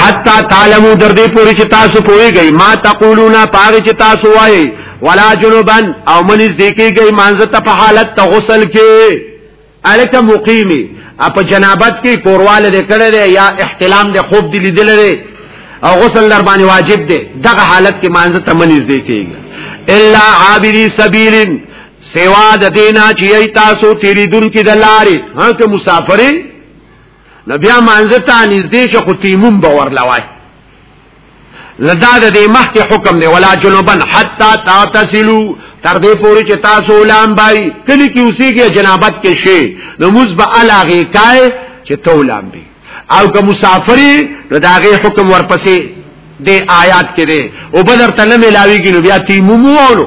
حتا تعلمو در دې پوری چې تاسو پوهیږئ ما تقولون پاره چې تاسو وایي ولا جنوبن او منځ دې کېږي مانزه ته په حالت ته غسل کې الک مقیمی اپ جنابت کې کورواله دې کړه دې یا احتلام دې خوب دې لیدل دې او غسل در باندې واجب دې دغه حالت کې مانزه ته منځ دې کېږي الا عابری سبیلن سیوا د دینا چې ای تاسو تیریدون کې د لارې ها که مسافرې نو بیا مانځه ته نږدې شو خو تیمم باور لوای لدا د دې مخکې حکم دی ولا جنوبن حتا تاتسلو تر دې پوري چې تاسو لام بای کلی کې اوسېږي جنابت کې شي نو موږ به الاغه کای چې تو لام بی او که مسافری نو داغه حکم ورپسې د آیات کې دی او بدر تنه ملاویږي نو بیا تیمم وونو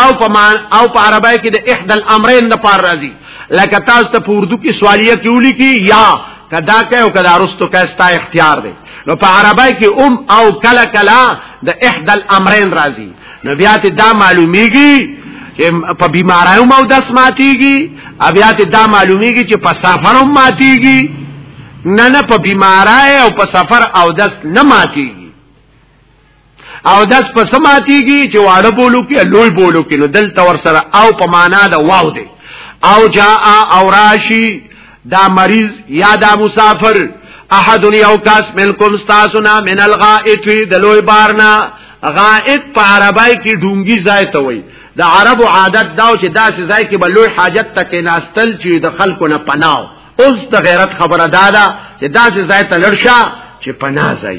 او په مان او په عربی کې د احد الامرین د پار راځي لکه تاسو ته په اردو کې سوالیه کې ولیکي یا کدا کوي او کدا رستو کوي ستا اختیار دی نو په عربی کې ام او کلا کلا د احد الامرین راځي نو بیا ته دا معلومیږي چې په بیمارایو مو داس ماتيږي بیا ته دا معلومیږي چې په سفر هم ماتيږي نه نه په بیمارای او په سفر او داس نه ماتيږي او داس په سماتیږي چې واړه بولو کې لوی بولو کې نو دلته ور سره او په معنا دا واو دی او جاء او راشی دا مریض یا دا مسافر احد یو کس منکم استاسنا من الغائط د لوی بارنا غائط په عربی کې ډونګي ځای ته وای د عربو عادت دا چې داسې ځای کې به لوی حاجت تک ناستل چې د خلکو نه پناو اوس د غیرت خبره دادا چې داسې ځای ته لړشه چې پناه ځای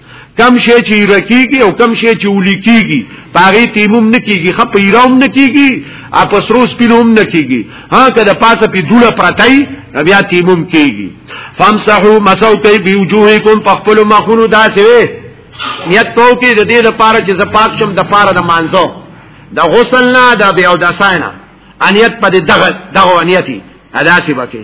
کم شی چې رکیږي او کم شی چې ولیکيږي پاره تیمم نکیږي خپ ایرام نکیږي اپ سروس پینوم نکیږي ها کله پاسه په دوله پرتای بیا تیمم کیږي فامسحو مسو کوي بوجوهکم پخپل مخونو داسې نیت تو کې د دې لپاره چې زپاک شم د پاره د مانزو د غسل نه د بیا د ساینا انیت په دغه دغه انیتي ادا سی بکه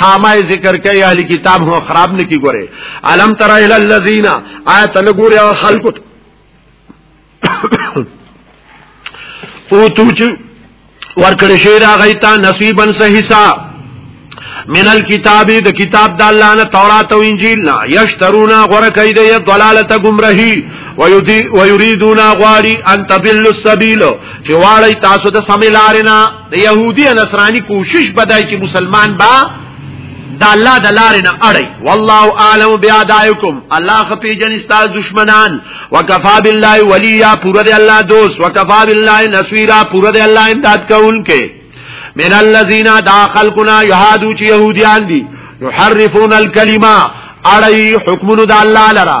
خامه ذکر کوي اهل کتاب هو خراب نه کی ګوره علم تر اهل الذین آیت نه ګوره خلق او تو چې ورکړې شي دا غیتا نصیبا صحیحا من الكتاب د کتاب د الله نه تورات او انجیل نه یشترونا غره کوي د ضلالت گمراهی ويريدون غواري ان تبل السبيل چې واړی تاسو د سمې لارې نه د يهودي او نصراني کوشش بدای چې مسلمان با د الله د لارې نه اړي والله اعلم بیادایکم الله خپې جن استاد دشمنان وکفا بالله ولیا پورا دی الله دوست وکفا بالله نصيرا پورا دی الله امداد کوونکې من الذين داخل کنا يهادو چې يهوديان دي يحرفون الكلمه اړي حکمونو د الله لرا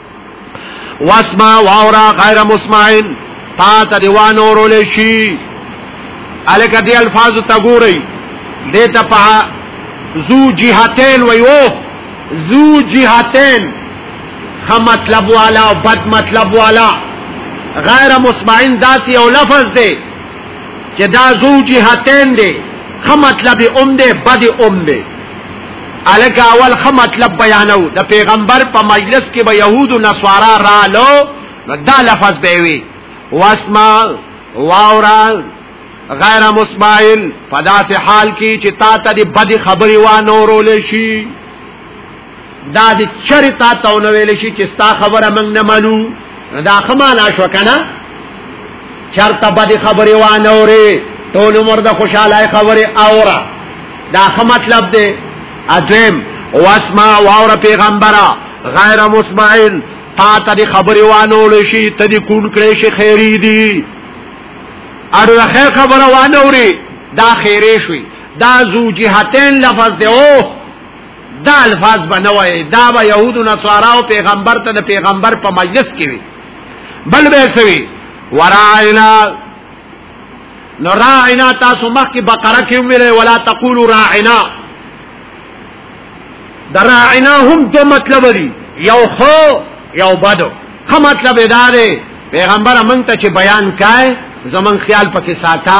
واسما واورا غیر مسمعين تا ته دی وانه ورول شي الکه دی الفاظ ته ګوري دته په زو جهتين ويو زو جهتين خ مطلب والا او بد مطلب والا غیر مسمعين داسي او لفظ دی چې دا زو جهتين دی خ مطلب اوم دی بد اوم دی الک اول خ مطلب بیانو د پیغمبر په مجلس کې به يهود او نصارا رالو نو دا لفظ به وي واسما واورا غیر مسماعل فدا سے حال کی چې تا ته دی بد خبری وانورول شي دا د چرتا تو نو ویل شي چې ستا خبره موږ نه منو دا خمانا شو کنه چرته بد خبره و نه اوري ټول عمر د خوشاله خبره اورا دا خه مطلب دی اځم واسما واور پیغمبره غیر مسمعين تا ته دی خبره و نه اوري شي ته دی کون کړي شي خیری دی اړو خیر خبره و نه اوري دا خیره شوي دا زو جهتین لفظ دی اوه دا الفاظ به نه وای دا به يهود او نصارا او پیغمبر ته د پیغمبر په مجلس کې وي بل به سوي وراینا نو راینا تاسو مخ کې بقره کې ویلې ولا تقولوا راینا دراینا هم دو مطلب دی یو خو یو بدو خو مطلب ادارې پیغمبر مونږ ته چې بیان کای زمون خیال پکې ساته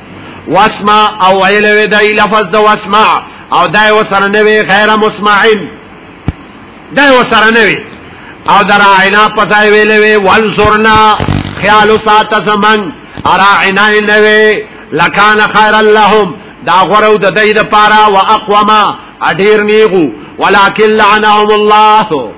واسمع او ویل وی دای لفظ د واسمع او دای وسره نه وی غیر مسمعين دای وسره نه وی او در عینا پځای ویل وی وانصرنا خیال سات زمن ارا عینا نه وی لکان خیر اللهم دا غرو د دای د پارا واقوما اډیر نیغو ولکن لعنهم الله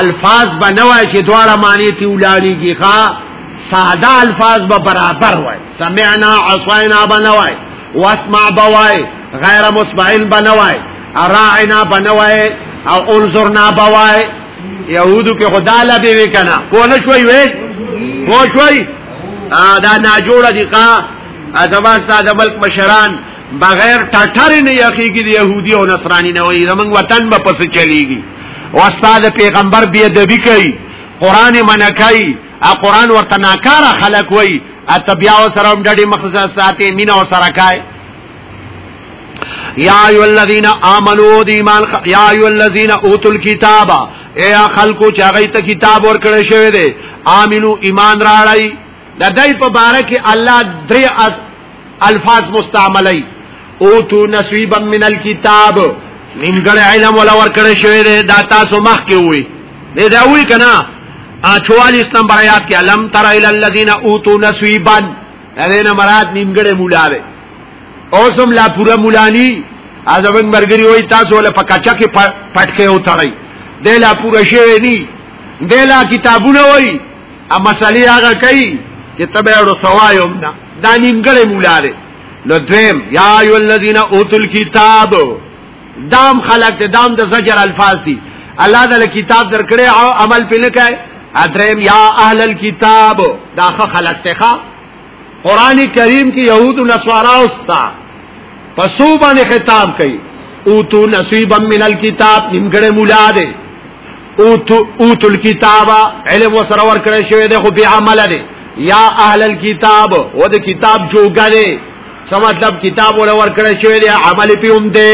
الفاظ به نه وای چې دواړه معنی ته ولاړیږي ښا ساده الفاظ به برابر وای سمعنا عصینا به نه وای واسمع به وای غیر مسمعین به نه وای راعنا به نه وای او انظرنا به وای يهودو کې خدا لا به وکنا په نه شوي وې مو شوي دا نه جوړه دي کا ازما استاد ملک مشران بغیر ټټر نه یخیږي يهودي او نصراني نه وي زمنګ وطن به پس چلیږي او استاد پیغمبر بیا د بی کوي قران منکای ا قران ورته ناکاره خلق وای ا بیا سره هم ډډي مخزه ساتي مینا سره کای یا ایو الذین آمنو دی ایمان یا ایو الذین اوتو الكتاب اے خلقو چاگئی تا کتاب ورکڑے شوی دے آمنو ایمان راڑائی د دای په باره کې الله درې الفاظ مستعملای او تو نصیبا من الكتاب نیمګړی علم ولا ورکړی شوی دی دا تاسو مخ کې وي نه دا وی کنه 44 نمبر آیات کې علم تر ال الذین اوتو نصیبا دینه مراد نیمګړی مولا دی اوسم لا پورا مولانی ازمن مرګری وای تاسو ولا پکاچا کې پټکه وتړی دلا پورا شوی نی دلا کتابونه وای ا مسالې هغه کوي چې تبه ورو سوايوم نه دا نیمګړې مولا دی نو دویم یا ایو الذین اوتو الكتاب دام خلق ته دام د زجر الفاظ دي الله د کتاب درکړي او عمل پې نه کوي ادریم یا اهل الكتاب دا خلق ته قران کریم کې يهود او نصارا اوستا پسو باندې خطاب کوي او تو نصیبا من الكتاب نیمګړې مولا دې او تو او تو الكتاب علم وسره ور کړی شوی دی خو به عمل دی یا اهل الكتاب و د کتاب جوګره څه مطلب کتاب ول ور کړی شوی دی عمل پیوم دی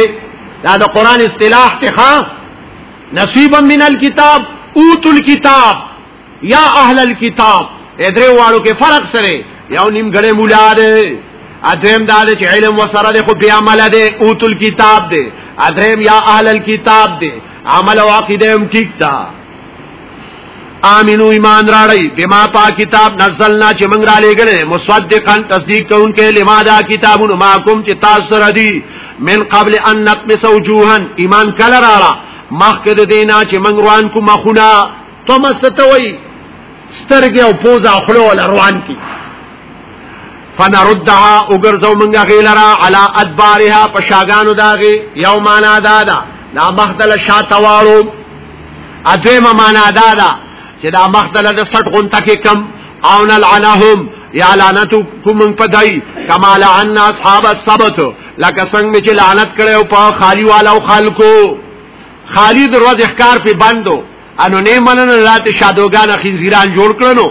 دا د قران اصطلاح ته ښا نصیبا من الكتاب او تو الكتاب یا اهل الكتاب درې واړو کې فرق سره یو نیم غړې مولا دی ادریم دا چې علم وسره دی خو بیا عمل دی اوت الكتاب دی ادریم یا اهل الكتاب دی عمل او عقیده هم ټیک ده امنو ایمان راړی بما پا کتاب نزلنا چې موږ را لېګلې مصدقا تصدیق کوونکې لما دا کتابونو ما کوم چې تاسو سره دي من قبل ان نطمس وجوها ایمان کله راړه مخکې د دینا چې موږ روان کو مخونه فمستوي سترګې او پوزا خلو ول روان کی فنردها وګرځو منګه غیلرا علی ادبارها پشاګانو داغي یو معنا دادا لا مخدل شاتوالو اځمه معنا دادا چې دا مخدل د سټ غون تک کم او نل عنهم یا لعنت کوم پدای کما لعن اصحاب السبت لکه څنګه چې لعنت کړو په خالی والو خلکو خالد روز احکار په بندو انو نه مننه لاته شادوګان خنزیران جوړ کړنو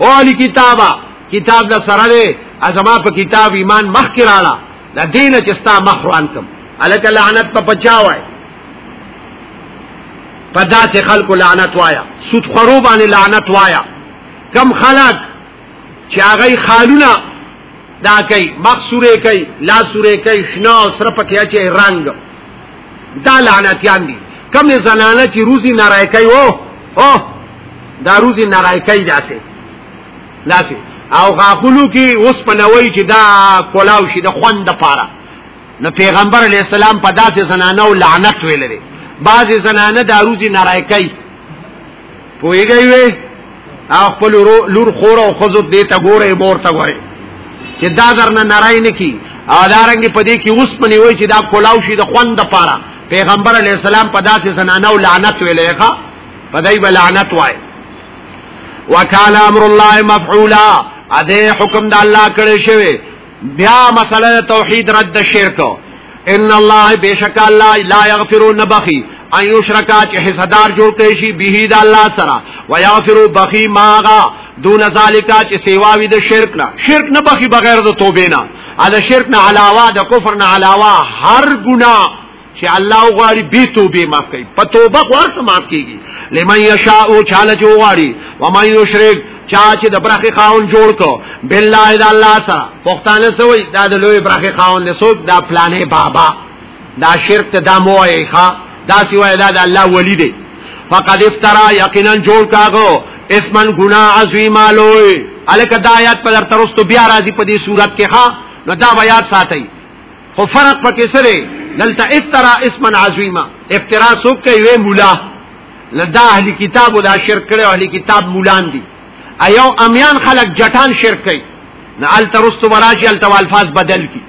او علی کتابا کتاب دا سره ده ازما په کتاب ایمان مخ کې راړه دا دین چې ستا مخ روان کم الک لعنت په پچاوای په داسې خلکو لعنت وایا سود خرو باندې لعنت وایا کم خلک چې هغه خالونه دا کوي مخسوره کوي لا سوره کوي شنا سره پکې اچي رنگ دا لعنتيان دي کوم زنانه چې روزي نارای کوي او او دا روزي نارای کوي داسې داسې او غاخلو کې اوس پنوي چې دا کولاو شي د خوند لپاره نو پیغمبر علی السلام په داسې زنانه او لعنت ویل دي بعضې زنانه دا روزي نارای کوي پویږي وي او خپل لور خور او خزو دې ته ګوره مور ته ګوره چې دا درنه نارای نه کی او دا رنګ په دې کې اوس پني وای چې دا کولاو شي د خوند لپاره پیغمبر علی السلام په داسې زنانو لعنت ویلې ښا په دای بل لعنت وای وکاله امر الله مفعولا اده حکم د الله کړی شوی بیا مسله توحید رد شرک ان الله بیشک الله لا یغفر نبخی ان یشرکا چې حصدار جوړ کړي شي به د الله سره و یغفر بخی ماغا دون ذالکا چې سیوا وي د شرک نه شرک نه بخی بغیر د توبې نه ا شرک نه علاوه د کفر نه علاوه هر ګناه چې الله غواړي به توبه معاف کوي په توبه خو هر څه معاف کیږي لمن یشاء او چاله جو غواړي و من یشرک چا چې د برخې خاون جوړ کو بالله د الله سره پښتانه سوې دا د لوی برخې خاون نه سوک دا پلانې بابا دا شرک ته دا موایې ښا دا سیوای دا د الله ولی دی فقد افترا یقینا جوړ کاغو اسمن گنا عظیما لوی الک دایات پر ترستو بیا راځي په دې صورت کې ها نو دا بیا ساتي خو فرق پکې سره دلته افترا اسما عظیما افترا سو کوي مولا لدا اهل کتاب ولا شرک کړي اهل کتاب مولان دي ایو امیان خلق جټان شرک کوي نه ال ترست مراجع ال توالفاظ بدل کی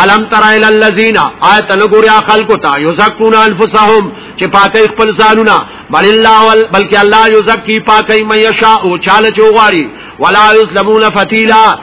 علم تر الى الذين آیت لګوریا خلقو ته یزکون انفسهم چې پاکي خپل ځانونه بل الله بلکې الله یزکی پاکي مې یشاء او چاله چوغاری ولا یظلمون فتیلا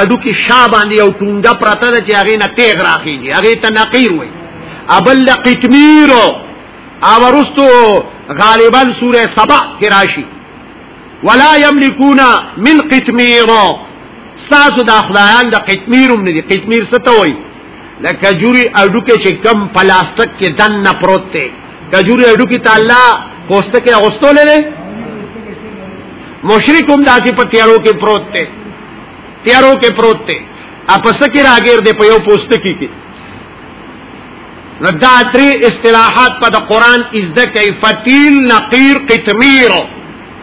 اډو کې شا باندې یو ټونډه پرته ده چې هغه نه تیغ راخیږي هغه ته نقیر وای ابل قتمیر او ورستو غالبا سوره سبا کې راشي ولا یملکون من قتمیر ساسو د خدایان د قتمیرم نه دي قتمیر څه ته وای لکه جوری اډو کې چې کم پلاستیک کې دن نه پروت دی کجوري اډو کې تعالی کوسته کې اغستولې مشرکوم داسې په تیارو کې پروت دی تیارو کې پروت دی اپس کې راګیر دی په یو پوسټ کې کې دا تری اصطلاحات په د قران ازده کوي فتیل نقیر قتمیر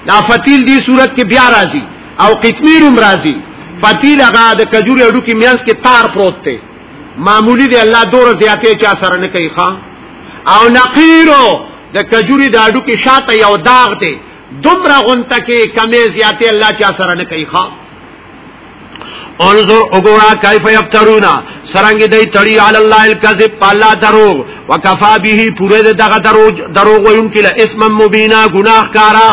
دا فتیل دی صورت کې بیا راځي او قتمیر هم راځي فتیل هغه د کجوري اډو کې میانس کې تار پروت دی معمولی دی الله دور زیاتې چا سره نه کوي ښا او نقیرو د کجوري د اډو کې شاته یو داغ دی دومره غونته کې کمې زیاتې الله چا سره نه کوي ښا انظر وګورا کیف یفترونا سرنګ دی تړي علی الله الکذب الله دروغ وکفا به پوره دغه دروغ دروغ ویم کله اسم مبینا گناہ کارا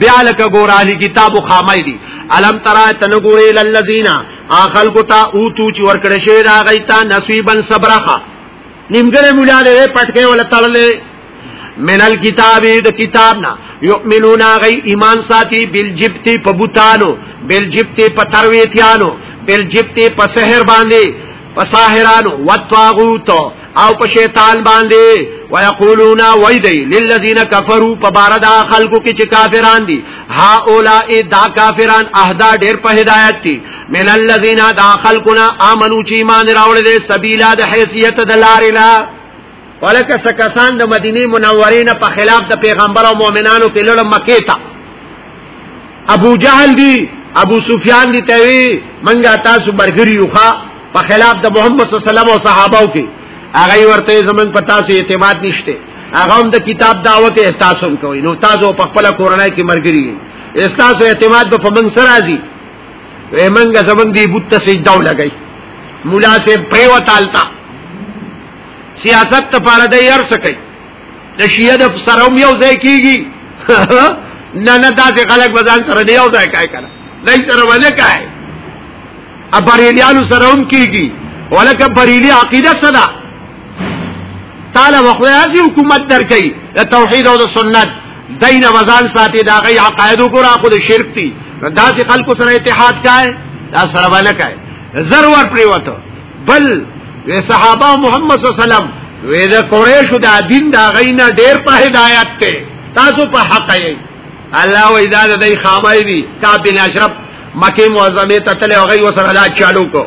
بیا لکه ګورالی کتاب خامای دی علم ترا تنګورې للذینا اخل کو تا او تو چې ورکړې شوی دا غیتا نصیبن صبرخه نیمګړې مولا دې پټکې ولا تړلې منل کتاب د کتاب نه یؤمنون غی ایمان ساتي بل جبت په بوتانو بل جبت په ترویتیانو بل جبت په سحر باندې په ساحرانو وتواغوت او په شیطان باندې ويقولون ويدي للذين كفروا فباردا خلقو کې چې کافران دي ها اولاء دا کافران اهدا ډېر په هدایت دي من الذين داخل كنا امنوا چی ایمان راوړل دي سبیلا د حیثیت د لارې لا ولکه سکسان د مدینه منورې نه په خلاف د پیغمبر او مؤمنانو کې لړ مکه تا ابو جهل دی ابو سفیان دی توی منګه تاسو برګری یوخه په خلاف د محمد صلی الله علیه وسلم او صحابه کې هغه ورته زمنګ په تاسو اعتماد نشته هغه هم د کتاب دعوت احساسوم کوي نو تاسو په خپل کورنۍ کې مرګري احساس او اعتماد به په من سره راځي وې منګه زمنګ دی بوت ته سجده ولګی مولا سے پریو تالتا سیاست ته پاره دی هر سکے د شیعه د سروم یو ځای کیږي نه نه داسې خلک بزان سره دی یو ځای کای کړه نه سره ولې کای ابریلیانو سروم کیږي ولکه بریلی عقیده صدا تعالی وخویا حکومت درکې د توحید او د سنت دین وزن ساتي دا غي عقاید وګرا خو د شرک دي دا چې خلکو سره اتحاد کای دا سره باندې کای ضرور پریوته بل وی صحابه محمد صلی الله علیه وسلم وی دا قریش دا دین دا غي نه ډیر په هدایت ته تاسو په حق یې الله و اذا د خامای دي کعب بن اشرف مکه معظمه ته تل هغه وسره لا چالو کو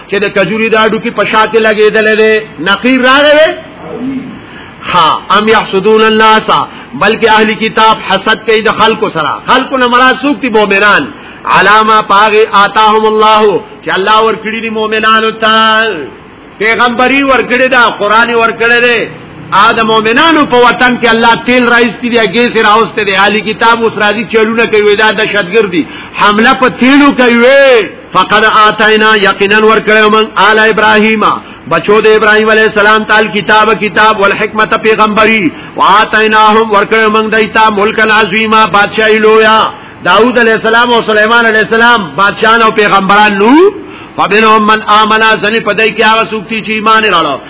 چې د کجوري دا ډو کې پشاته لګېدل دي نقیر راغله ها ام يحسدون الناس بلکې اهلي کتاب حسد کوي د خلکو سره خلکو نه مراد څوک دي مؤمنان علامه پاغه آتاهم الله چې الله ورکړي دي مؤمنانو ته پیغمبري ورکړي دا قران ورکړي دي ا د مؤمنانو په وطن کې الله تیل راځي دی هغه سره اوسته دی عالی کتاب اوس راځي چلونه کوي دا د شتګردي حمله په تیلو کوي فقد آتینا یقینا ورکړو من آل ابراهیم بچو د ابراهیم علی السلام تعال کتاب کتاب والحکمت پیغمبري واتیناهم ورکړو من دایتا ملک العظیما بادشاہی لویا داوود علی السلام او سليمان علی السلام بادشاہان او پیغمبران نو فبنهم من آمنا زنی پدای کی هغه سوکتی چې ایمان راړو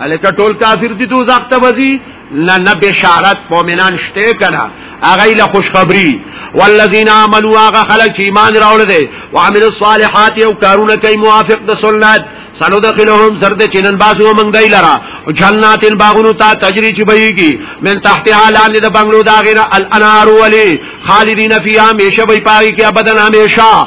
الکه ټول کافر دي دوزخ ته وځي نه نه بشارت مؤمنان شته کنه اغه له خوشخبری والذین آمنوا اغه خلک چې ایمان راوړل دي وعملوا الصالحات او کارونه کوي موافق د سنت سندخلهم زرد چنن باسو من دای لرا جنات باغونو تا تجری چ بهیږي من تحت حالان د بنگلو داغینا الانار ولی خالدین فیها همیشه به پای کې ابدن همیشه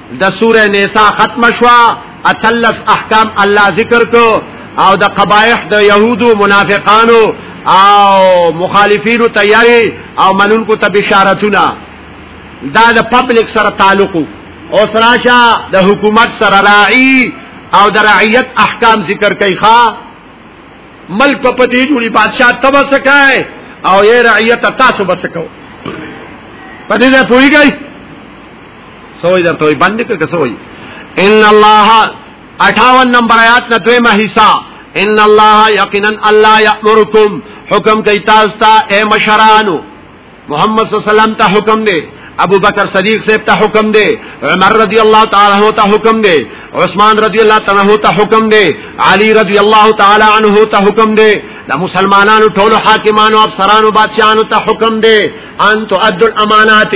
د سوره نساء ختم شوا اتلس احکام الله ذکر کو او د قبایح د يهودو منافقانو او مخالفینو تیاری او منونکو ته بشارتونه دا د پبلک سره تعلق او سراشه د حکومت سره راعي او د رعیت احکام ذکر کوي ښا ملک په پتی جوړي بادشاہ تبا سکای او یې رعیت تاسو بسکو پدې ځای پوریږي سوئی در توئی بندی کر کسوئی ان اللہ اٹھاون نمبر آیات نتوی محیصہ ان اللہ یقینا اللہ یأمرکم حکم کئی تازتا اے مشرانو محمد صلی اللہ علیہ وسلم تا حکم دے ابو بکر صدیق صاحب ته حکم دی عمر رضی الله تعالی عنہ ته حکم دی عثمان رضی الله تعالی عنہ ته حکم دی علی رضی الله تعالی عنہ ته حکم دی د مسلمانانو ټولو حاکمانو افسرانو بادشاہانو ته حکم دی ان تو ادل امانات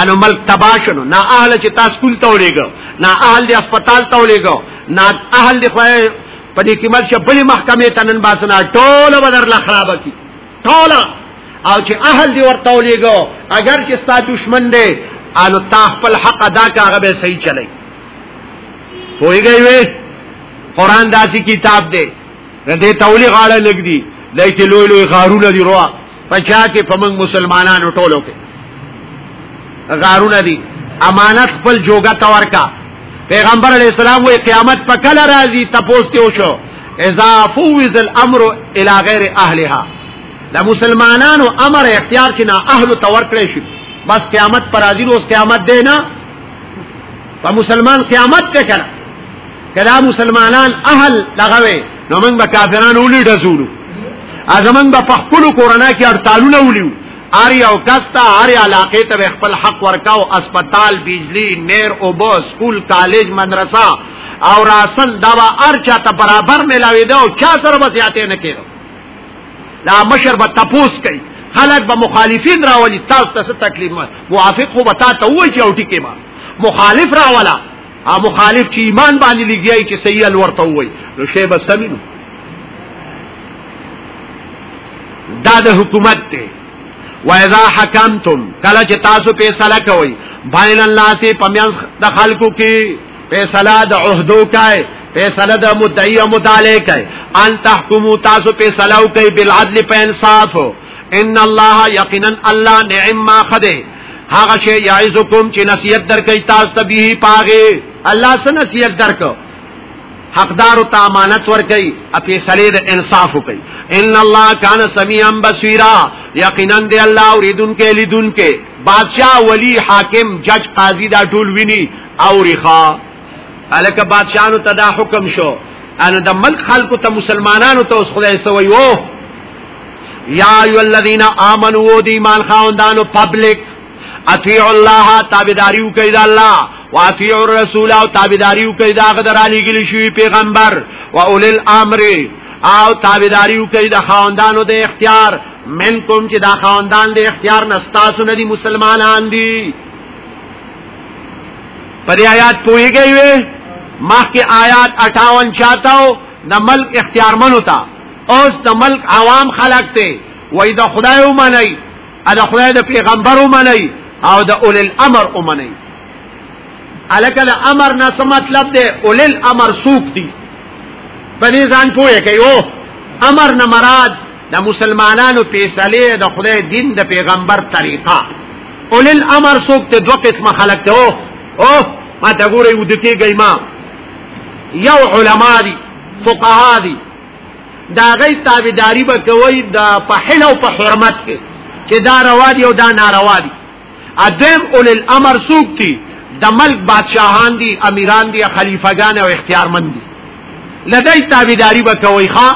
انو ملک تباشنو نا اهل چې تاسو کول ته ولېګو نا اهل د هسپتال ته ولېګو نا اهل د خوای په دې کې مرشه بلې محکمې ته نن باسنه ټول بدر لا خراب کی ټول او چې اهل دی ورته ولېګو اگر چې ستا دشمن دی انو تا خپل حق ادا کا هغه به صحیح چلی پوهیږي وې قران داسې کتاب دی دې تولی غاړه لګ دی لکه لوی لوی غارونه دی روه پچا کې پمنګ مسلمانانو ټولو کې غارونه دي امانت خپل جوګه تور کا پیغمبر علی السلام وی قیامت په کله راځي تپوس ته وشو اذا فوز الامر الى غیر اهلها د مسلمانانو امر اختیار چې نه اهل تور کړی شي بس قیامت پر راځي نو قیامت دی نه په مسلمان قیامت ته کړه کله مسلمانان اهل لغوي نو موږ به کافران ولې ډزولو ازمن به په خپل کورنا کې اړتالونه ولیو ار یو کستا هر علاقې ته خپل حق ورکاو اسپیټال بجلی نیر او بو سکول کالج مدرسه او راسل دا ار چا ته برابر ملاوي دا او چا سره به زیاتې نه کېدو دا مشر به تپوس کوي خلک به مخالفین راولي تاسو ته تکلیف موافق خو به تا ته وایي چې او ټیکې ما مخالف راولا ا مخالف چې ایمان باندې لګیای چې صحیح الورته وای نو شی به سمینو دا د حکومت ته وایذا حکمتم کله چې تاسو فیصله کوئ بین الله سی پمیان د خلکو کې فیصله د عہدو کای فیصله د مدعی او مدعی کای ان تحکمو تاسو فیصله کوي بالعدل په انصاف ان الله یقینا الله نعم ما خده هغه شی یعزکم چې نصیحت درکې تاسو ته به پاغه الله سره نصیحت درکو حقدار او امانت ورکي اپی سړي د انصاف کوي ان الله کان سميعا بصيرا یقینا دی الله اوریدون کې لیدون کې بادشاہ ولی حاکم جج قاضي دا ټول ویني او رخا الکه بادشاہانو ته دا حکم شو ان د ملک خلکو ته مسلمانانو ته اوس خدای سوی وو یا ایو الذین آمنو دی ایمان خاوندانو پبلک اطیع الله تابعداریو کوي د الله واطیع الرسول او تابعداریو کوي دا غدر علی ګل شوی پیغمبر و اول الامر او تابعداریو کوي د خاوندانو د اختیار منکم چې دا خاوندان د اختیار نستاسو نه دي مسلمانان دي په دې آیات پوهیږئ وې مخکې آیات 58 چاتاو د ملک اختیارمنو ته اوس د ملک عوام خلق ته وای د خدای ومني ا د خدای د پیغمبر ومني او د اول الامر ومني الکه د امر نه څه مطلب دی اول الامر سوق دي په دې ځان پوهه کوي او امر نه مراد د مسلمانانو پیسلې د خدای دین د پیغمبر طریقه اول الامر سوک ته دوه قسمه خلق ته او او ما ته ګورې ودکې گئی ما یو علما دي فقها دي دا غي تابعداري به کوي د په حل او په حرمت کې چې دا روا دي او دا ناروا دي ادم اول الامر سوک دي د ملک بادشاہان دي امیران دي خلیفګان او اختیارمند دي لدای تابعداري به کوي ښا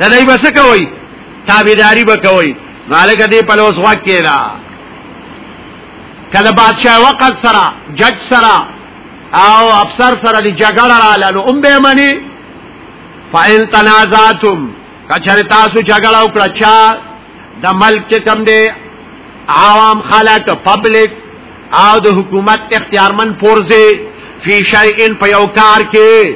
دا دای بس کوي تابعداري وکوي مالک دې په لوس واک کې را کله بادشاہ وقت سره جج سره او افسر سره دی جګړه را لاله ام به منی فاین تنازعتم کچره تاسو جګړه وکړه چا د ملک چې کم دی عوام خلک پبلک او د حکومت اختیارمن پورزه فی شیء په یو کار کې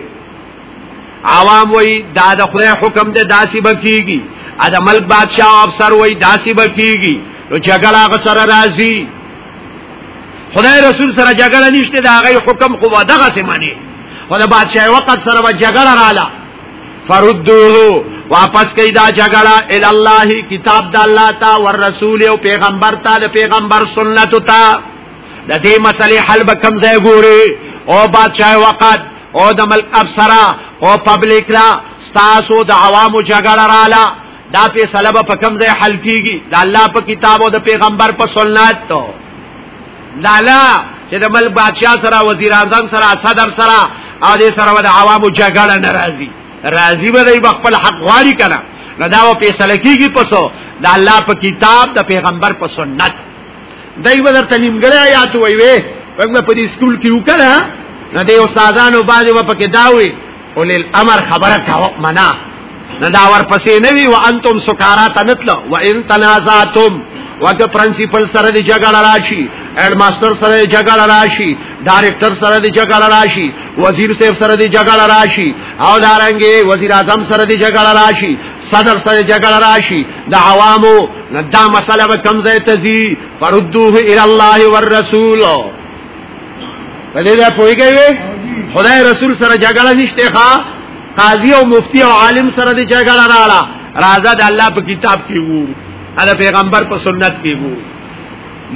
عوام وای دا د خدای حکم دی داسې بکیږي ا د ملک بادشاہ او افسر وای داسې بکیږي نو جګړه غ سره راځي خدای رسول سره جګړه نشته دا غي حکم خو دغه سي معنی خدای بادشاہ وقت سره جګړه رااله فردوه واپس کئی دا جگڑا الاللہ کتاب دا اللہ تا والرسول او پیغمبر تا دا پیغمبر سنت تا دا دی مسئلے حل بکم زی گوری او بادشاہ وقت او د ملک افسرا او پبلک لا ستاسو د عوامو جګړه رااله دا په سلبه په کم ځای حل کیږي د الله په کتاب او د پیغمبر په سنت ته لالا چې د ملک بادشاہ سره وزیر اعظم سره صدر سره او د سره د عوامو جګړه ناراضي راضي به دی خپل حق غواړي کنه نو دا په سلکیږي پسو د الله په کتاب د پیغمبر په سنت دای به درته نیمګړی آیات وای وې موږ په دې سکول کې وکړه نه دې استادانو باندې و پکې داوي اول الامر خبره کاو منا نه دا ور پسې نه وی وانتم سکارا تنتل وان تنازعتم وګه پرنسپل سره د جګړه راشي هډ ماستر سره د جګړه راشي ډایرکټر سره د جګړه راشي وزیر صاحب سره د جګړه راشي او دارنګي وزیر اعظم سره د جګړه راشي صدر سره جګړه راشي د عوامو دا مسله به کم ځای تزي فردوه الى الله والرسول په دې دا پويږي خدای رسول سره جګړه نشته ښا قاضي او مفتی او عالم سره دې جګړه راړه راځه د الله په کتاب کې وو دا پیغمبر په سنت کې وو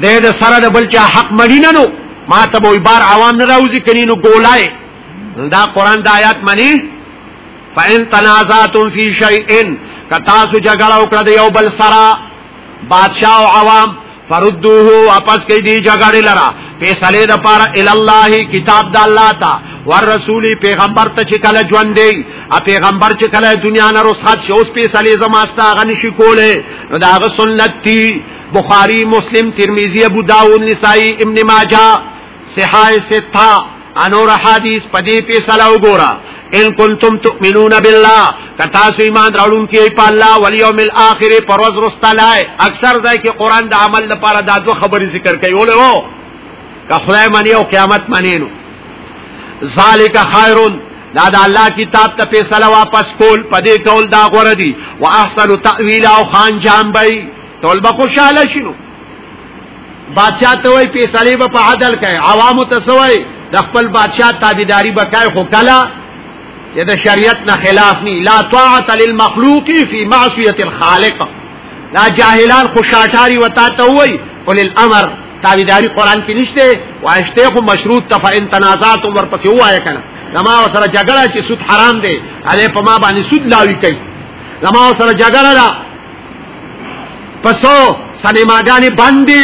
دې د سره د بلچا حق مدینه نو ما ته به بار عوام نه راوځي کینو ګولای دا قران د آیات معنی فإن تنازعتم في شيء کتاسو جګړه وکړه د یو بل سره بادشاہ او عوام فردوه واپس کوي دی جګړه لرا فیصله د پاره ال الله کتاب د الله تا ور رسول پیغمبر ته چې کله ژوند دی ا پیغمبر چې کله دنیا نه رخصت شو اوس فیصله زماستا غنی شي کوله نو دا غ سنت تی بخاری مسلم ترمذی ابو داود نسائی ابن ماجه صحائے ستہ انور حدیث پدی پی صلاح وګورا ان کنتم تؤمنون بالله کتا سو ایمان راړون کی په الله والیوم الاخر پروز رستلای اکثر ځای کې قران د عمل لپاره دا دوه خبرې ذکر کوي ولو که خدای منی او قیامت منی نو ذالک خیرون دا د الله کتاب ته فیصله واپس کول پدې کول دا غوړه دي واحسن تاویل او خان جام بای ټول به خوشاله شینو بادشاہ ته وای فیصله به په عدل کوي عوامو ته سوای د خپل بادشاہ تابعداري وکای خو کلا چې د شریعت نه خلاف ني لا طاعت للمخلوق فی معصیه الخالق دا جاهلان خو شاټاری وتا ته وای قل الامر تابعداري قران کې نشته واشته خو مشروط تفعن تنازعتم ورپسې وای کنه زما سره جګړه چې سود حرام دی علي په ما باندې سود لاوي کوي زما سره جګړه پسو سنیماګانې باندې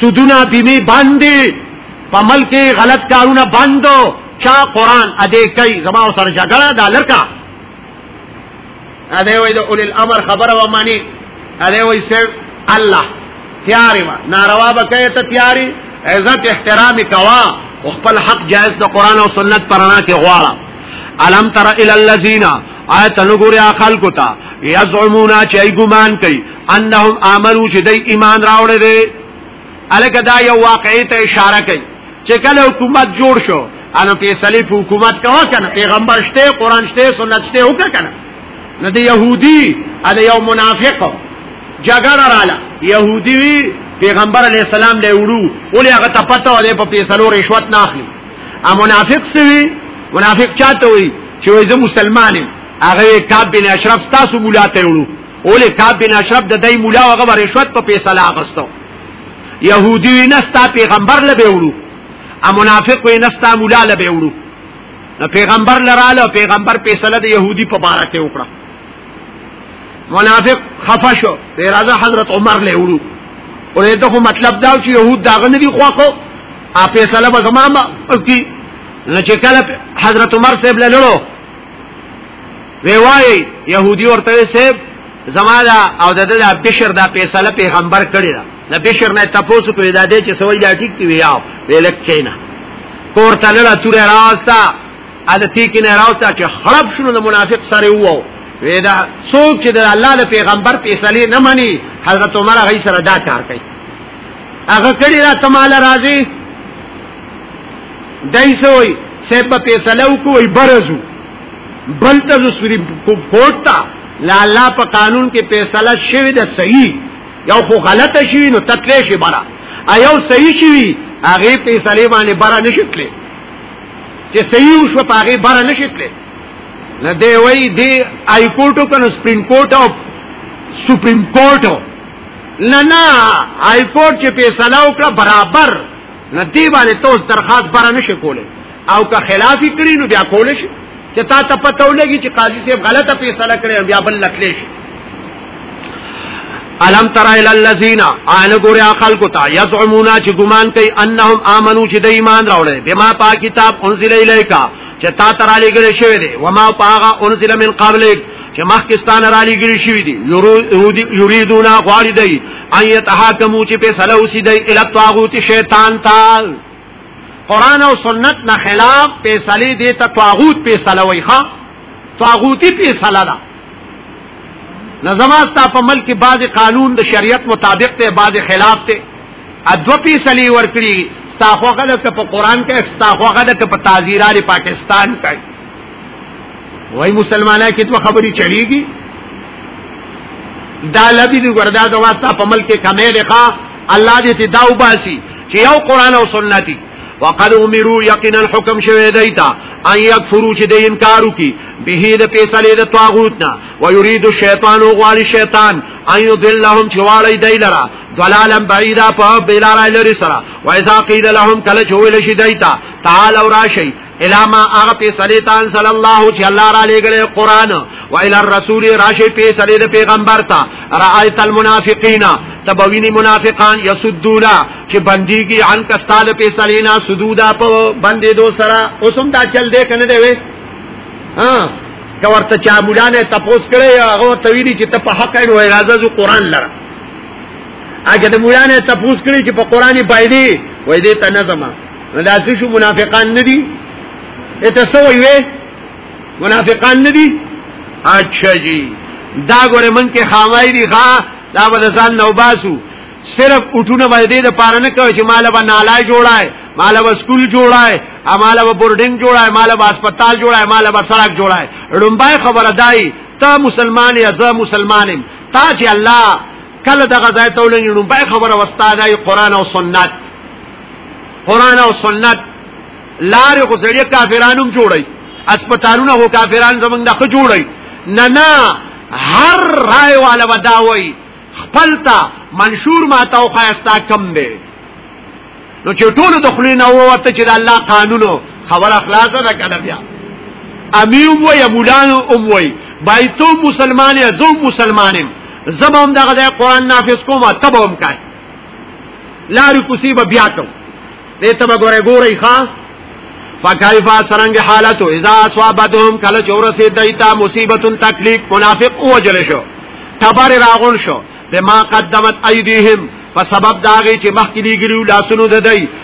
سودونه بیمه باندې په ملک غلط کارونه باندې چا قران ا دې کوي زما سره جګړه دا لړکا ا دې وای د اول الامر خبره و معنی ا دې وای سر الله تیاری ما ناروا بکې ته تیاری عزت احترام کوا او خپل حق جائز د قران او سنت پرانا کې غواړه الم تر الى الذين آیا تنو ګوري اخل کوتا یزعمون چې ای ګمان کوي انهم امنو چې دای ایمان راوړی دی الکه دا یو واقعي ته اشاره کوي چې کله حکومت جوړ شو انو په صلیب حکومت کوا کنه پیغمبر شته قران شته سنت شته وکړه کنه نه دی يهودي ا یو منافق جګړه رااله يهودي وی پیغمبر علی السلام له وړو ولې هغه ته پته و دې په پیسلو رشوت نه اخلي ا منافق سوي منافق چاته وي چې وای زه مسلمان یم هغه کعب بن اشرف تاسو مولا ته وړو اولې کعب بن اشرف د دای مولا هغه رشوت په پیسې لا غستو يهودي نه ستا پیغمبر له به وړو ا منافق نه ستا مولا له به وړو نو پیغمبر لراله پیغمبر پیسې د يهودي په بار کې وکړه منافق خفه شو دی راځه حضرت عمر له وړو ورته خو مطلب دا چې يهود داغه نه دي خوخه ا فیصله به زمامه کی نو چې کله حضرت عمر صاحب لړو وی وای يهودي ورته صاحب زمالا او د د بشر دا فیصله پیغمبر کړی دا د بشر نه تاسو کوی دا دې چې سوي دا ټیک دی ویا ویلک کینا کور ته لړه تور راستا التی کې نه راستا چې خراب شنو د منافق سره وو وی دا څوک چې د الله د پیغمبر فیصله نه مني حضرت عمر غي سره دا کار کوي هغه کړی دا تماله راځي دای سوی سیب په فیصله وکوي برزو بل ته سوري کوټ تا لا لا په قانون کې فیصله شوی د صحیح یو خو غلطه شوی نو تکلی شي برا ایو صحیح شوی هغه فیصله باندې برا نشکلې چې صحیح شو په هغه برا نشکلې نه دی وای دی های کورټو کنه سپریم کورټ او سپریم کورټ نه نه های کورټ چې فیصله وکړه برابر نه دی باندې توس درخواست بره نشي کولی او که خلافی کړی نو بیا کول شي چې تا ته پته ولګي چې قاضي صاحب غلطه فیصله کړې بیا بل لکلی شي الم تر الى الذين ان غور عقل کو تا يزعمون چې ګمان کوي انهم امنو چې د ایمان راوړل بما پا کتاب انزل الیکا چې تا تر علی ګل شوی دی وما پاغه انزل من قبلک چې مخکستان را لګري شوی دي یریدون غواړي دی ایت حاکمو چې په سلو سي دی ال طاغوت شیطان تال قران او سنت نه خلاف فیصله دي ته طاغوت فیصله وای ښا طاغوتی فیصله ده نظماستا په ملک بعض قانون د شریعت مطابق ته بعض خلاف ته ادو فیصله ورکړي ستاخوغه د په قران کې ستاخوغه د په تعزیرار پاکستان کې وای مسلمانه کې تو خبري چلیږي دا لبي دی ګردا د واسطه په ملک کې کمې لقا الله دې ته دا وباسي چې یو قران او سنت دی وقد امروا یقینا حکم شوه دیتا ان یکفروا چې د انکارو کی به د پیسلې د طاغوت نه ويريد الشیطان غوالي شیطان ان یضلهم چې واړی دی لرا ضلالا بعیدا په بلارای لري سره وایذا قیل لهم کله چې ویل شي دیتا تعال او راشي الاما هغه په صلیتان صلی الله چې الله را لګلې قران و ال الرسول راشي په صلی د پیغمبر ته رایت المنافقین تبوینی منافقان یسدونا چې بنديږي ان کستاد په صلینا سدودا په بندې دو سره اوسم دا چل دې کنه دی وې ها که ورته چا مولا نه تپوس کړي هغه ته ویلي چې ته په حق اړ وای راځه زو قران لره اګه د مولا نه تپوس کړي چې په قران باندې وای دې ته نظم دا څه شو منافقان ندي اته سو وي منافقان ندي اچھا جی دا ګوره من کې خامای دي ښا دا به ځان نو باسو صرف اٹھونه باندې د پاره نه کوي چې مال به نالا جوړای مال به سکول جوړای مال به بورډینګ جوړای مال به هسپتال جوړای مال به سړک جوړای لومبای خبره دای ته مسلمان یا زه مسلمانم تا چې الله کله دغه ځای ته ولنګ لومبای خبره واستادای قران او سنت قران او سنت لار خو سړی کافرانو جوړي اسپیټالونه هو کافرانو زمونږ نه جوړي نه نه هر رائے والا وداوي خپلتا منشور ما تا خو استا کم دی نو چې ټول د خلین او وته چې د الله قانونو خبر اخلاص ده کړه بیا امیم و یا مولان او وای بایتو مسلمان یا زو مسلمانم زبم دغه قرآن نافذ کوم تبهم کوي لاری کوسی به بیا کو دې ته به ګوره ګورې ښا فکیفا سرنګ حالتو اذا اصابتهم کله چورسه دایتا مصیبت تکلیف منافق او جل شو تبر راغون شو بما قدمت ایدیهم په سبب داږي چې مخکې لګیو لاسونو ددای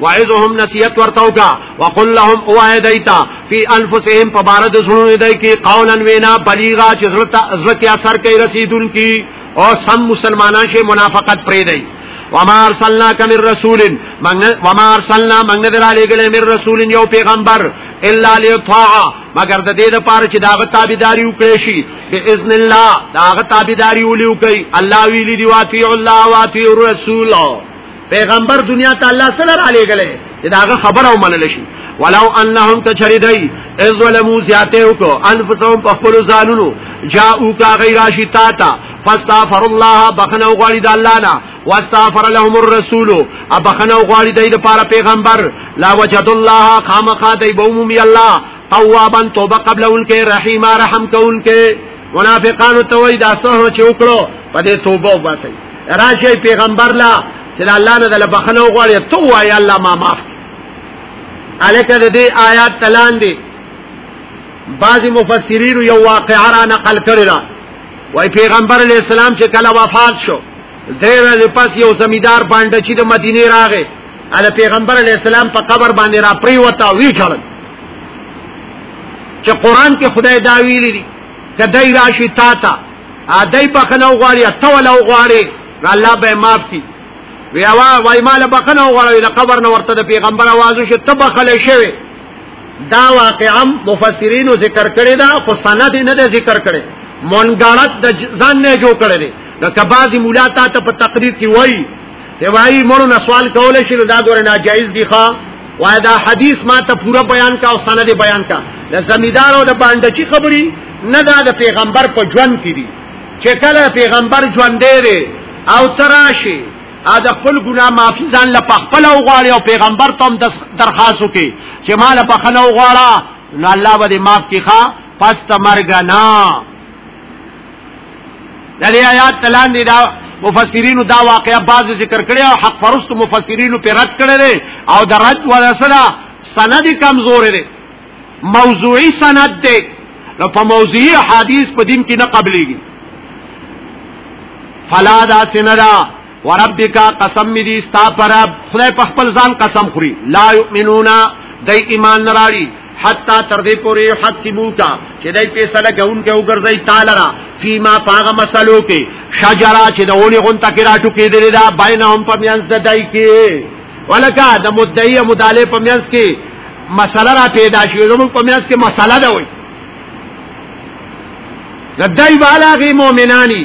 وعظهم نصیحت ورته وکا وقل لهم اوایدایتا فی انفسهم فبارد زړونو دای کی قولا وینا بلیغا چې زړه کې اثر کوي رسیدون کی او سم مسلمانان شه منافقت پرې دی وما ارسلنا کم الرسول وما ارسلنا من نذر علی گله من رسول یو پیغمبر الا لطاع مگر د دې لپاره چې داغه تابعداري وکړي شي باذن الله داغه تابعداري ولي وکړي الله ویلي دی واطیع الله واطیع الرسول پیغمبر دنیا ته الله صلی الله علیه وسلم چې داغه خبره ومنل شي ولو انهم تشریدای از ولمو زیاته وکړو انفسهم په خپل ځانونو جاءو کا غیر شتا تا فاستغفر الله بخنه غواړي د الله نه واستغفر لهم الرسول ابخنه غواړي د لپاره پیغمبر لا وجد الله خامخا دی بومم الله توابا توبه قبل انکه رحیما رحم کونکه منافقانو توي دا سه چې وکړو په دې توبه وباسي راشي پیغمبر لا چې الله نه دل بخنه وغواړي تو وای الله ما معاف الکه د دې آیات تلان دي بعضی مفسرین یو واقعا را نقل کړی دا وای پیغمبر علی السلام چې کله وفات شو دیر له پس یو زمیدار باندې چې د مدینه راغی ال پیغمبر علی السلام په قبر باندې را پری وتا وی چل چې قران کې خدای دا ویلی دی کدی راشي تا تا ا دای بخنه وغواړي ته ولا وغواړي الله به معاف کی وی وا وای مال بخنه وغواړي د قبر نه ورته د پیغمبر आवाज شو ته بخله شوی دا واقعا مفسرین ذکر کړی دا خو سند نه ده ذکر کړی مونګړت د ځان نه جوړ کړی دا کبازي مولا تا ته په تقریر کې وای ته وایي مړو نه سوال کول شي دا ګور نه جایز دی ښا وای دا حدیث ما ته پورا بیان کا او سند بیان کا د زمیدار او د باندې چی خبري نه دا د پیغمبر په ژوند کې دي چې کله پیغمبر ژوند دی او تراشي ا د خپل ګنا معافي ځان له خپل او غواړي او پیغمبر ته هم درخواست وکي چې مال په خنو غواړه نو الله به دې معاف کړي ښا پس تمرګ نه د دې آیات تلان دی دا مفسرینو دا واقعا بعض ذکر کړي او حق پرست مفسرینو په رد کړي او د رد ورسره سند کمزور دی موضوعي سند دی نو په موضوعي حدیث په دین کې نه قبليږي فلا دا سنرا وربک قسم می دی ستا پر رب خدای په خپل ځان قسم خوري لا یؤمنون دای ایمان نراړي حتا تر دې پورې حکیمو کا چې دای په سره غون کې وګرځي تعالی را فيما فاغ مسلو کې شجرا چې دونی غون تک راټو کې دې دا بینهم په میانس د دای کې ولکه د مدعی مداله په میانس کې مسله را پیدا شي زموږ په میانس کې مسله ده وي د دای بالا غي مؤمنانی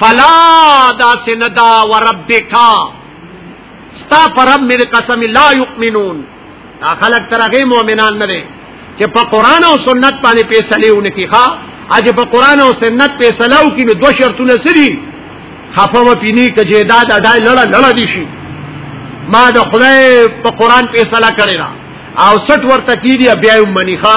فلا دا سندا و ربکا ستا پر رب مې قسم لا یؤمنون دا خلک ترغه مؤمنان نه دي چې په قران او سنت باندې پیسلې ونکي ښا اجه په قران او سنت پیسلو کې نو دوه شرطونه سری خفه و پینی کجه دا دا ډای لړه لړه دي شي ما د خدای په قران پیسلا کړی را او سټ ورته کیږي بیا یې منی ښا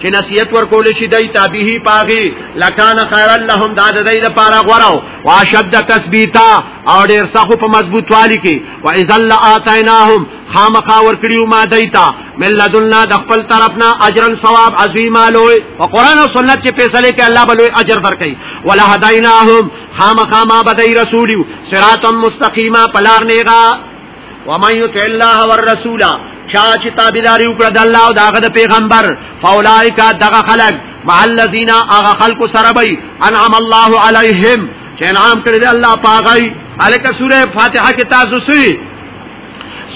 چې نصیحت ورکول شي دای تابعه پاغي لکان خیر لهم دا د دې لپاره غوړو واشد تثبیتا او ډیر سخو په مضبوط والی کې و اذل اتیناهم خامخا ورکړیو ما دیتا ملذلنا د خپل طرفنا اجرا ثواب عظیم لوی او قران او سنت چې فیصله کې الله بلوي اجر درکړي ولا هدایناهم خامخا ما بدای رسولیو صراط مستقیما پلار نیغا ومن یطع الله والرسول چا چې تابعداري وکړه د الله او دغه د پیغمبر فاولائک دغه خلق مع الذین اغه خلق سره بی انعم الله علیهم چې انعام کړی دی الله پاغی الکه سوره فاتحه کې تاسو سوی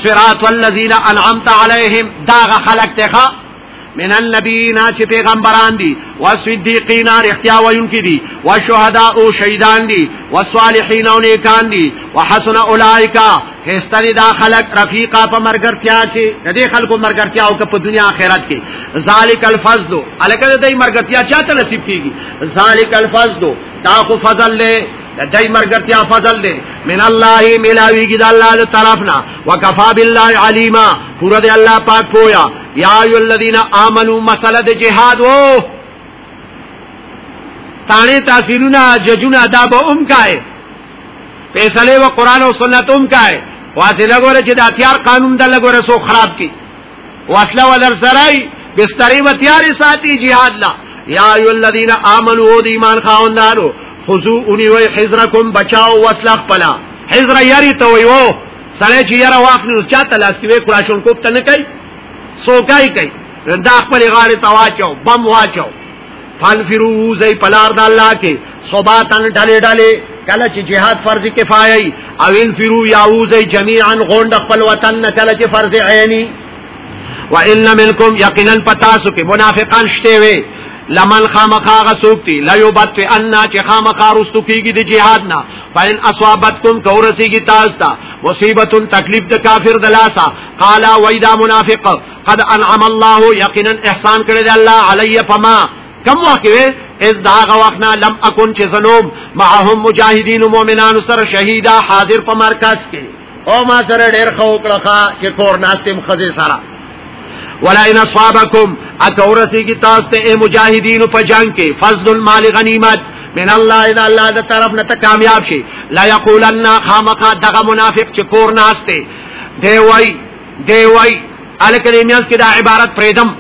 صراط الذین انعمت علیهم دغه خلق ته من النبیین چې پیغمبران دي او صدیقین اختیا وینکي دي او شهدا او شهیدان دي او صالحین او نیکان دي او حسن اولائک هستری دا خلق رفیقا په مرګرتیا کې د دې خلکو مرګرتیا او په دنیا آخرت کې ذالک الفضل الکه د دې مرګرتیا چاته نصیب کیږي ذالک الفضل دا خو فضل له د دای مرګرتیا فضل دی من الله ملاویږي د الله د طرفنا وکفا بالله علیما پورا دی الله پاک پویا یا ایو الذین آمنو مسله د جهاد وو تانه تاثیرونه ججونه دا به ام کای فیصله و قران او سنت ام کای واسه لګوره چې د اتیار قانون د لګوره سو خراب کی واسله ولر سرای بستری و تیار ساتي jihad لا یا ایو الذین آمنو د ایمان خاوندانو خذو اونی وای حذرکم بچاو واسله خپلا حذر یری تویو سړی چې یاره واخلي نو چا ته لاس کې وې کلاشون کوپ ته نه کوي سوکای کوي دا خپل غاړې ته واچو بم واچو فانفرو زي پلار د الله کې صباتن ډلې ډلې کله چې جهاد فرض کفایي او انفرو یاوزي جميعا غوند خپل وطن نه کله چې فرض عیني وان منکم یقینا پتاسو کې منافقان شته وي لمن خامخا غسوکتی لا یبت ان چې خامخا رستو کیږي د جهاد نه فین اصابتکم کورسی کی تاستا مصیبت تکلیف د کافر دلاسا قالا ویدا منافق قد انعم الله یقینا احسان کړی دی الله علی فما کم واقعه از داغه وخنا لم اكن چې زنوم معهم مجاهدین مؤمنان سره شهیدا حاضر په مرکز کې او ما سره ډیر خو کړخه چې کور ناستم خزه سره ولا ان اصحابکم اکورسی کی تاسو ته مجاهدین په جنگ کې فضل المال غنیمت من الله اذا الله د طرف نه ته کامیاب شي لا یقولن خامخا دغه منافق چې کور ناشته دی وای دی وای الکه میاس کې دا عبارت پریدم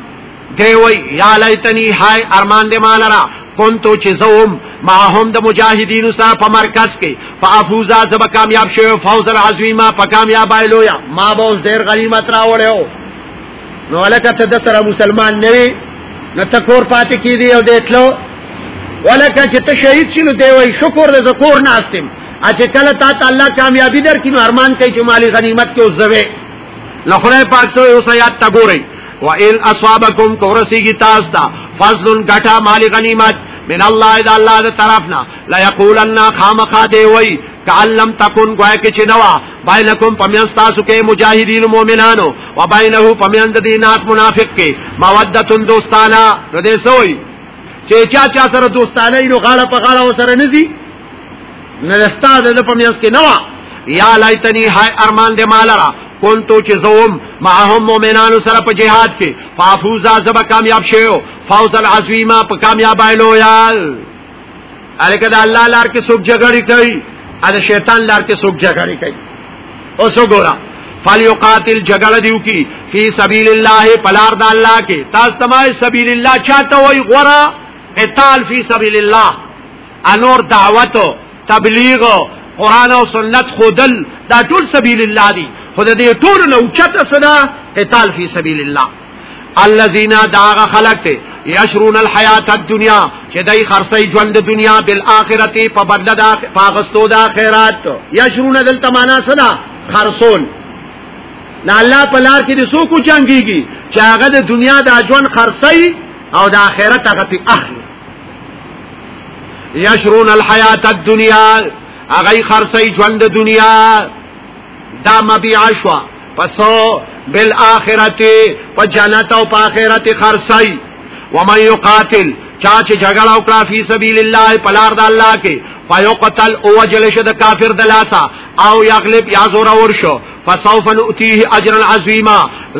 دی وی یا لیتنی های ارمان دی مال را کنتو چې زوم ما هم د مجاهدینو سره په مرکز کې فافوزا زب کامیاب شوی فوز العظیمه په کامیاب ایلویا ما به اوس ډیر غنیمت راوړیو نو ولکه ته د سره مسلمان نه وي نو ته کور پاتې کیدی او دیتلو ولکه چې ته شهید شینو دی وای شکر دې زکور نه استم اچ کله تا ته الله کامیابی درکینو ارمان کوي چې مالی غنیمت کې وزوي نو خدای پاک ته اوس یاد تا ګورئ و ان اصابکم کورسیږي تاسو ته فضل غټه مال غنیمت من الله اذا الله ذ طرفنا لا یقولن خامخا دی وی کعل لم تکون گویا کې چې نوا بینکم پمیان تاسو کې مجاهدین مؤمنانو و بینه پمیان د دیناس منافق کې مودتون دوستانه نو دې سوئی چې چا چا سره دوستانه نو غاړه په غاړه وسره نزي نرستا د په میاس کې نو یا لایتنی هاي ارمان دې مالرا کونتو چې زوم معهم مؤمنانو سره په جهاد کې فافوزا زب کامیاب شیو فوز العظیما په کامیابای لویال الکه د الله لار کې څوک جګړه کوي ا د شیطان لار کې څوک جګړه کوي او څو ګورا فلیقاتل جګړه دیو کی فی سبیل الله پلار د الله کې تاسو تمای سبیل الله چاته وای غورا قتال فی سبیل الله انور دعوت تبلیغ قران او سنت خودل دا ټول سبیل الله دی خود دې ټول نه اوچته صدا قتال فی سبیل الله الذين داغ خلق ته یشرون الحیات الدنیا چې دای خرڅي ژوند د دنیا بل اخرت په بدل د پاغستو د اخرت یشرون دل تمانا صدا خرصون لا الله په لار کې د سو کو چنګيږي چې هغه د دنیا د ژوند خرڅي او د اخرت هغه ته اخلي یشرون الحیات الدنیا اغی خرسی ژوند دنیا دا مبیع شو پسو بالآخرت په جنت او په آخرت خرسی ومن یقاتل چا چې جګړه وکړه فی سبیل الله په لار د الله کې فیقتل او وجل شو د کافر د لاسا او یغلب یا زور اور شو فسوف نؤتیه اجرا عظیما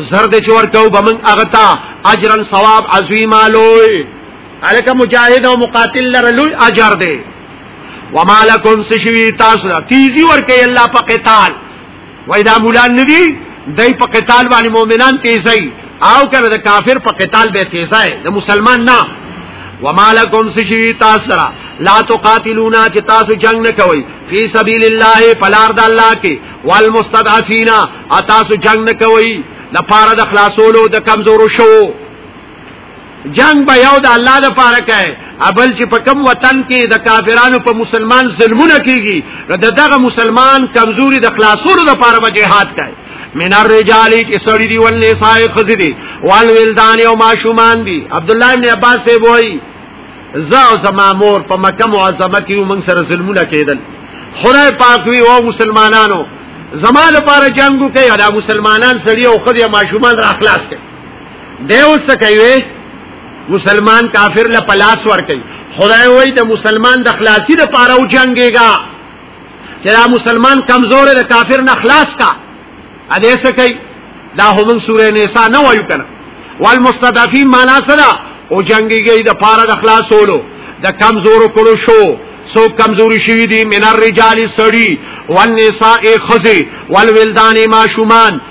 زرد چور کو بمن اغتا اجرا ثواب عظیما لوی الک مجاهد او مقاتل لره لوی اجر دی وما لكم سشوی تاسو ته تیزی ورکه الله په قتال وای دا مولان ندی دای په قتال باندې مؤمنان تیزی او کنه د کافر په قتال به تیزای د مسلمان نه وما لكم سشوی تاسو ته لا تقاتلون چې تاسو جنگ نه کوي فی سبیل الله فلار د الله کې والمستضعفین اتاسو جنگ نه کوي د پاره د خلاصولو د کمزورو شوو جنگ به یو د الله د پاره کوي ابل چې په کوم وطن کې د کافرانو په مسلمان ظلمونه کیږي د دغه مسلمان کمزوري د خلاصولو د پاره به جهاد کوي من الرجال چې سړی دی ول نساء خزی دی وال ولدان او ماشومان دی عبد الله ابن عباس ته وای زا او زما مور په مکه معظمه کې موږ سره ظلمونه کېدل خدای پاک وی او مسلمانانو زما لپاره جنگو کوي دا مسلمانان سړی او خدای ماشومان را خلاص کړي دی اوس څه کوي مسلمان کافر له پلاس ور کوي خدای وایي د مسلمان د خلاصي لپاره او جنگيږي چې دا مسلمان کمزور د کافر نه خلاص کا ا دې څه کوي دا هم سورې نساء نه وایو کنه والمستضعفين معنا سره او جنگيږي د پاره د خلاصولو د کمزور کړو شو سو کمزوری شوی دی من الرجال سړی والنساء خزی والولدان ماشومان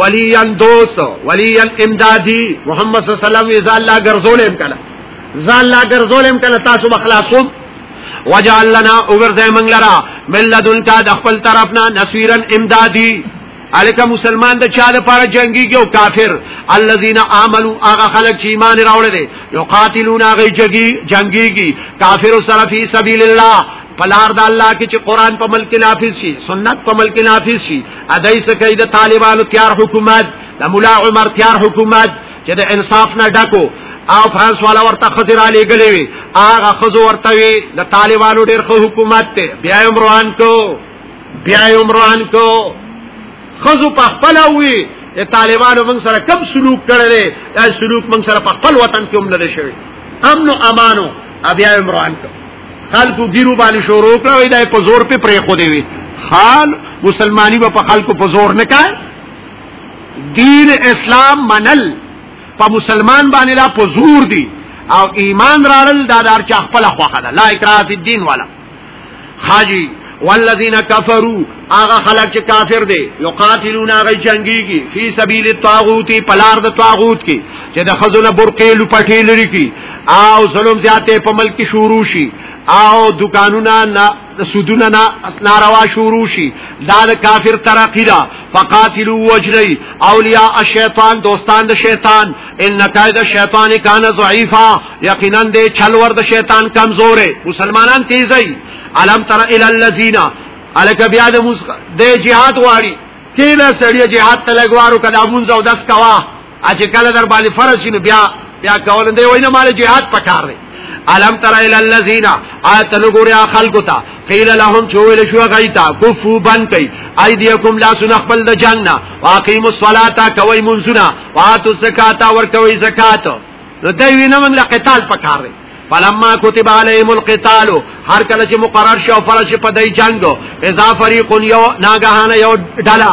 ولی الدوس ولی الامدادی محمد صلی الله علیه وسلم اذا الله غرزولم کله ذا الله غرزولم کله تاسو بخلاصوم وجعل لنا اوغرزه من لرا من لدن کا د خپل طرفنا نصيرا امدادي الکه مسلمان د چا لپاره جنگيږي او کافر الذين امنوا هغه خلک چې ایمان راوړل دي يقاتلون هغه جنگي جنگيږي کافر سره فی سبیل الله پلار د الله کې چې قران په ملک نافذ شي سنت په ملک نافذ شي ادای سکه د طالبانو تیار حکومت د مولا عمر تیار حکومت چې د انصاف نه ډکو او فرانس والا ورته خزر علی غلې وي هغه خزو ورته وي د طالبانو ډېر خو حکومت ته بیا عمران کو بیا عمران کو خزو په خپل وي د طالبانو موږ سره کم سلوک کړل دا سلوک موږ سره په خپل وطن کې هم نه شوی امن او امانو بیا عمران کو خلکو ګیرو باندې شروع کړو دا په زور په پرې خو دی وی حال مسلمانی به په خلکو په زور نه کای دین اسلام منل په مسلمان باندې لا په زور دی او ایمان راړل دا دار چې خپل خوخه ده لا اکراه فی الدین والا حاجی والذین کفروا هغه خلک چې کافر دي یقاتلون هغه جنگيږي فی سبیل الطاغوت پلار د طاغوت کې چې د خزونه برقې لپټې لري کی او ظلم زیاته په ملک شروع شي او دکانونه نه سودونه نه ناروا شروع شي دا د کافر ترقی دا فقاتلوا وجلی اولیاء الشیطان دوستان د شیطان ان کید الشیطان کان ضعیفا یقینا د چلور د شیطان کمزور مسلمانان تیزی علم تر الى الذين الک بیا د موس د جهاد غواړي کله سړی جهاد ته لګوارو کله مونږ او داس کوا اچ کله در باندې فرض شنو بیا بیا کول دی وینه مال جهاد پکار دی علم تر الى الذين اتنو ګوریا خلقو ته قیل لهم چویل شو غیتا کفو بن کئ ایدیکم لا سنخبل د جننه واقیم الصلاۃ کوي منزنا واتو زکات ور کوي زکات نو دوی نه من له قتال پکار دی فلما كتب عليهم القتال هر کله چې مقرر شو فرض په دای جنگ اذا فريق يو ناګهانه یو ډلا